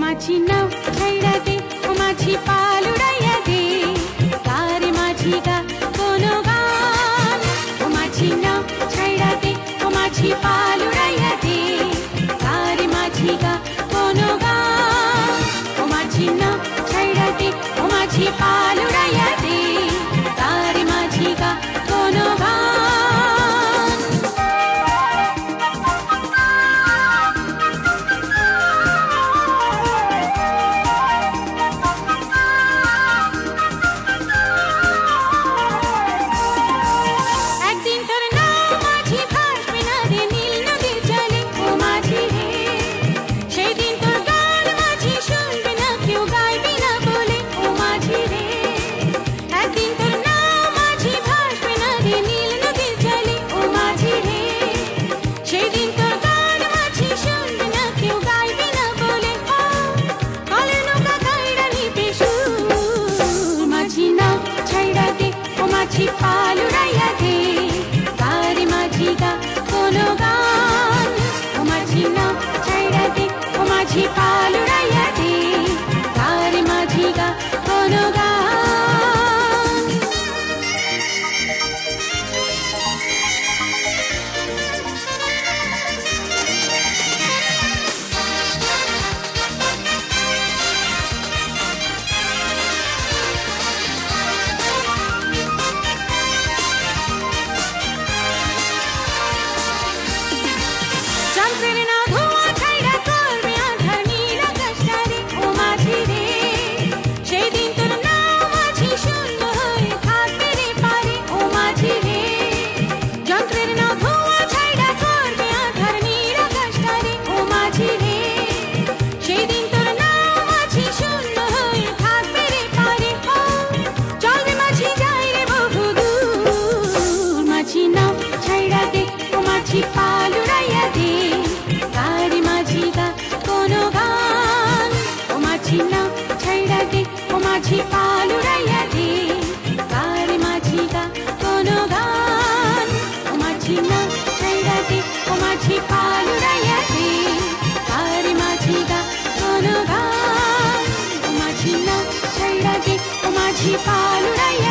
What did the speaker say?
माझी नऊ खेळावे माझी पालुडा పాలుడయ్య